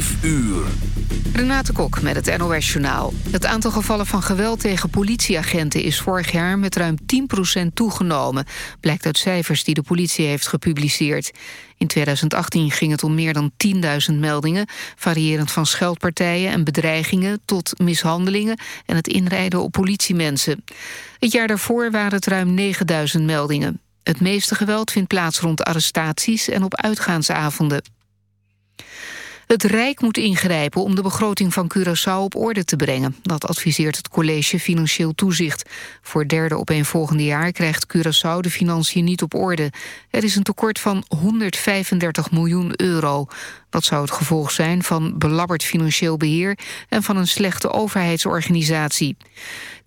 5 uur. Renate Kok met het NOS Journaal. Het aantal gevallen van geweld tegen politieagenten is vorig jaar met ruim 10% toegenomen. Blijkt uit cijfers die de politie heeft gepubliceerd. In 2018 ging het om meer dan 10.000 meldingen... variërend van scheldpartijen en bedreigingen tot mishandelingen... en het inrijden op politiemensen. Het jaar daarvoor waren het ruim 9.000 meldingen. Het meeste geweld vindt plaats rond arrestaties en op uitgaansavonden. Het Rijk moet ingrijpen om de begroting van Curaçao op orde te brengen. Dat adviseert het College Financieel Toezicht. Voor derde opeenvolgende jaar krijgt Curaçao de financiën niet op orde. Er is een tekort van 135 miljoen euro. Dat zou het gevolg zijn van belabberd financieel beheer... en van een slechte overheidsorganisatie.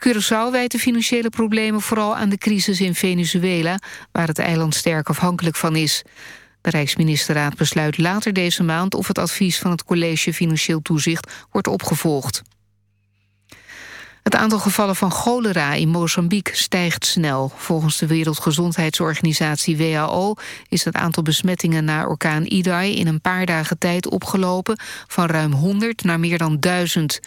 Curaçao wijt de financiële problemen vooral aan de crisis in Venezuela... waar het eiland sterk afhankelijk van is. De Rijksministerraad besluit later deze maand of het advies van het College Financieel Toezicht wordt opgevolgd. Het aantal gevallen van cholera in Mozambique stijgt snel. Volgens de Wereldgezondheidsorganisatie WHO is het aantal besmettingen na orkaan Idai in een paar dagen tijd opgelopen van ruim 100 naar meer dan 1000.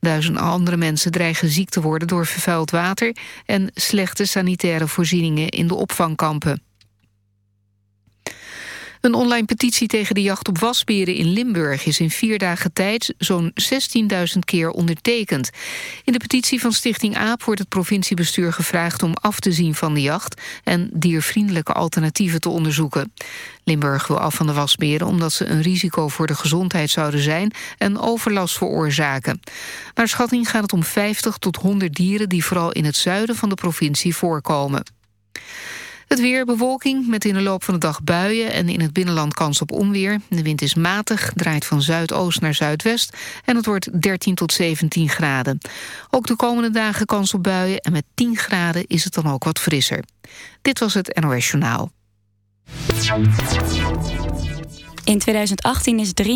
Duizenden andere mensen dreigen ziek te worden door vervuild water en slechte sanitaire voorzieningen in de opvangkampen. Een online petitie tegen de jacht op wasberen in Limburg... is in vier dagen tijd zo'n 16.000 keer ondertekend. In de petitie van Stichting AAP wordt het provinciebestuur gevraagd... om af te zien van de jacht en diervriendelijke alternatieven te onderzoeken. Limburg wil af van de wasberen omdat ze een risico voor de gezondheid zouden zijn... en overlast veroorzaken. Naar schatting gaat het om 50 tot 100 dieren... die vooral in het zuiden van de provincie voorkomen. Het weer, bewolking, met in de loop van de dag buien... en in het binnenland kans op onweer. De wind is matig, draait van zuidoost naar zuidwest... en het wordt 13 tot 17 graden. Ook de komende dagen kans op buien... en met 10 graden is het dan ook wat frisser. Dit was het NOS Journaal. In 2018 is 53.265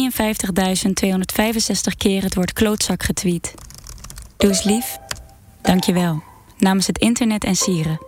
keer het woord klootzak getweet. Doe eens lief. Dank je wel. Namens het internet en sieren.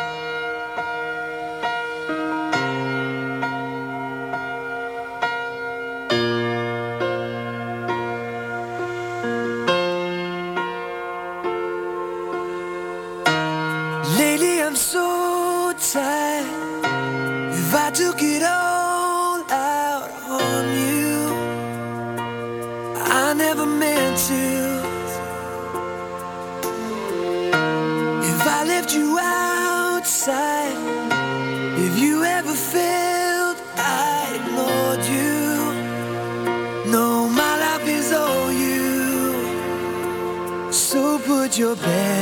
Put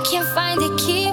I can't find the key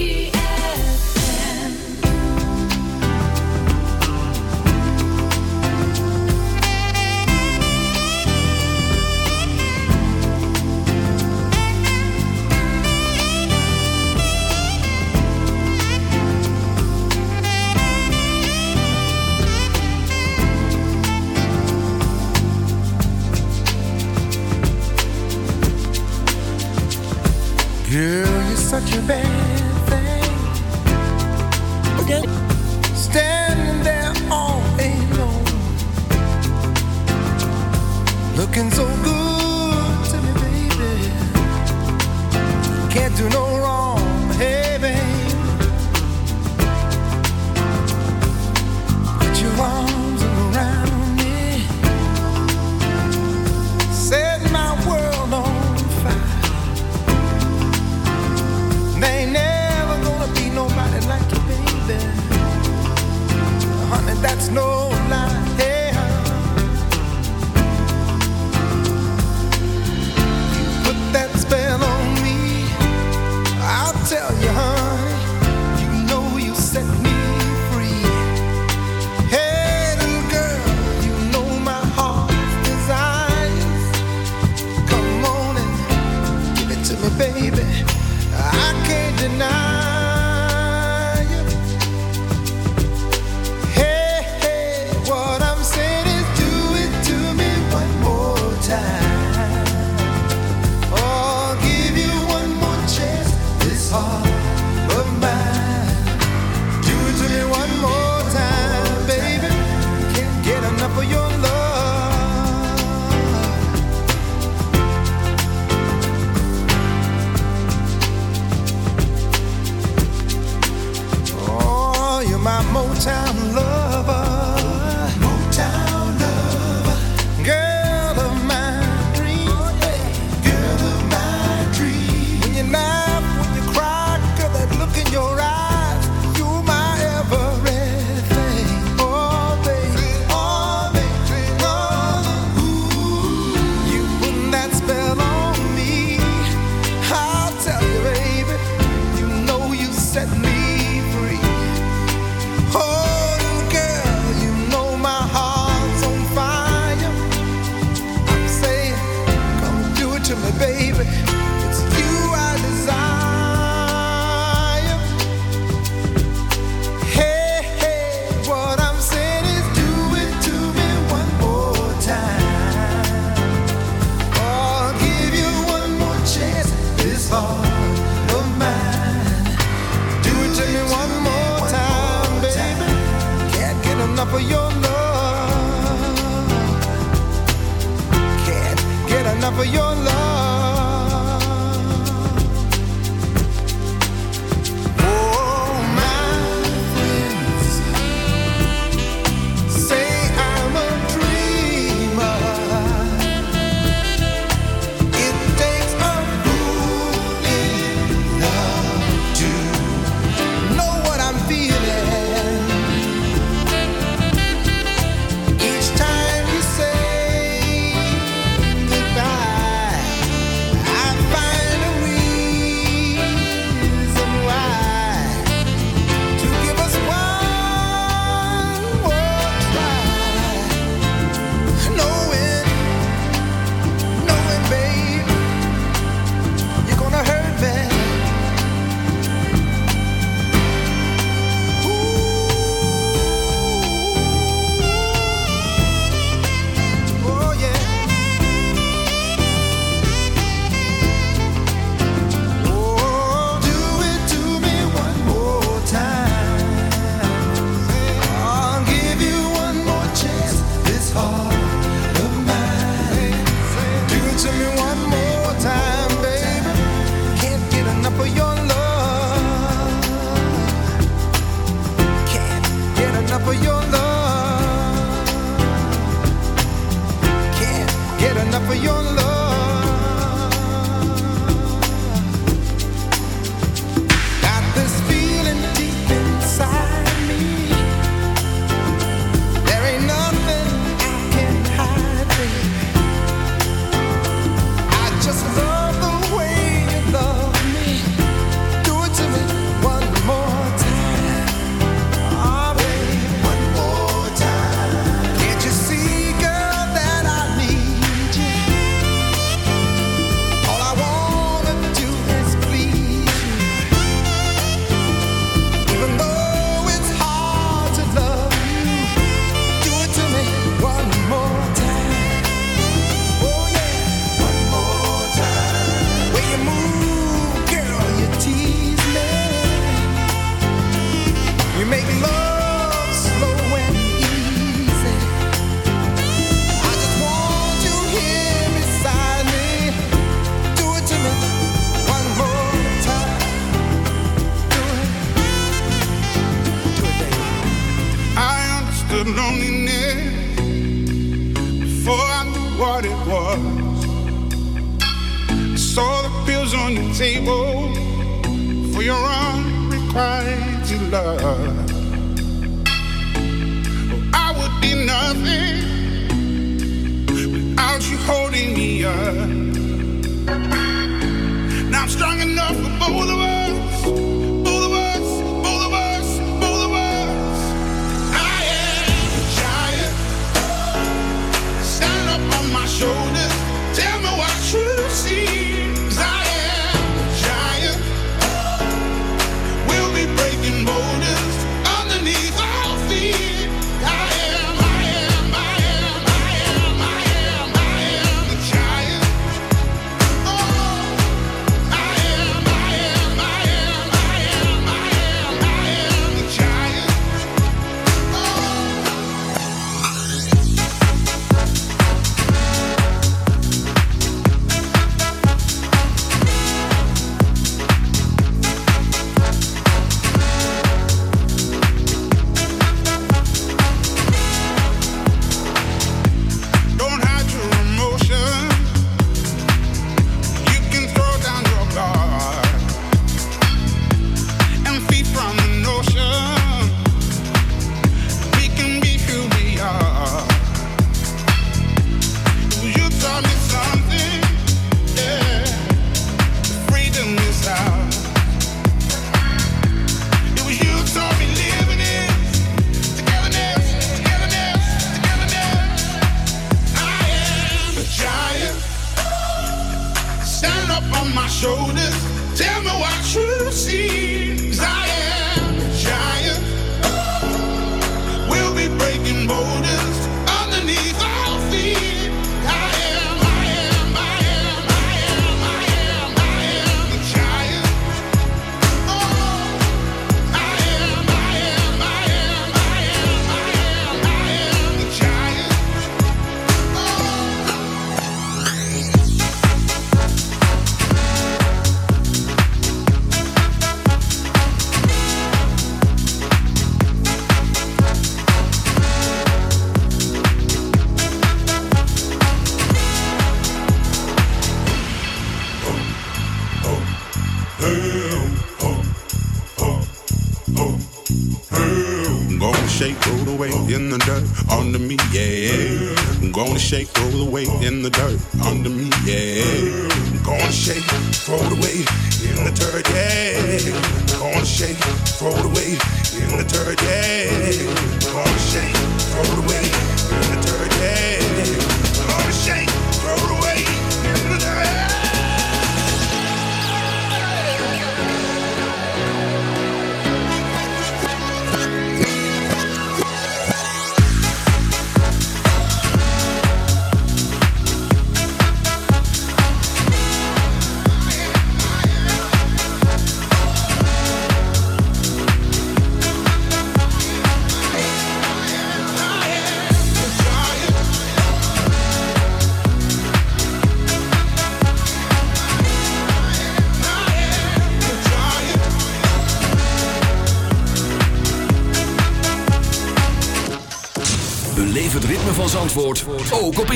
What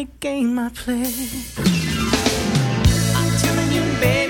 of game I play. I'm telling you, baby,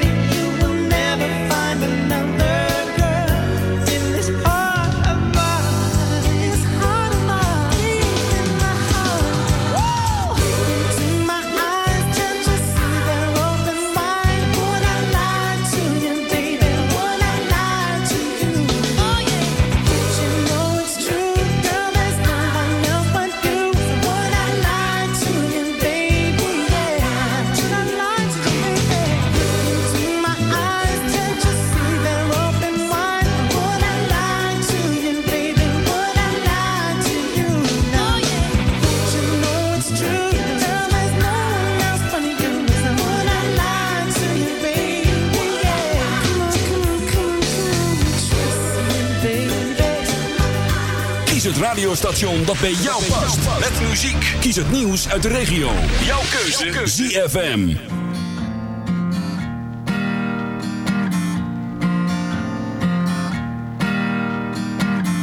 radiostation dat bij jou past. Met muziek. Kies het nieuws uit de regio. Jouw keuze. ZFM.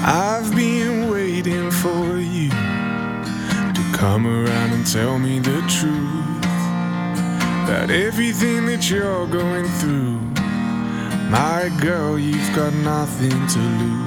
I've been waiting for you to come around and tell me the truth about everything that you're going through. My girl, you've got nothing to lose.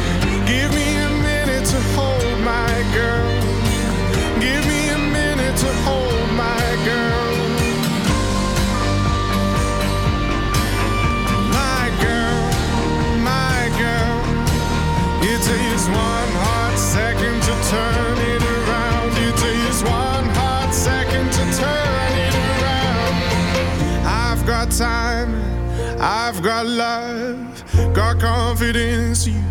I've got time, I've got love, got confidence. You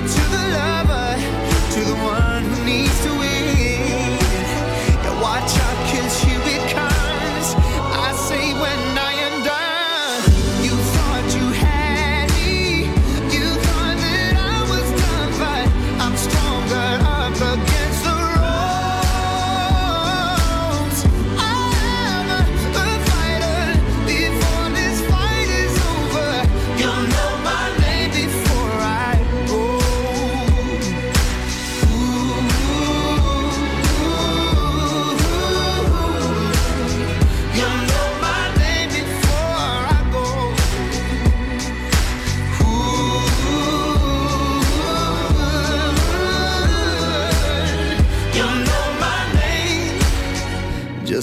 To the lover, to the one who needs to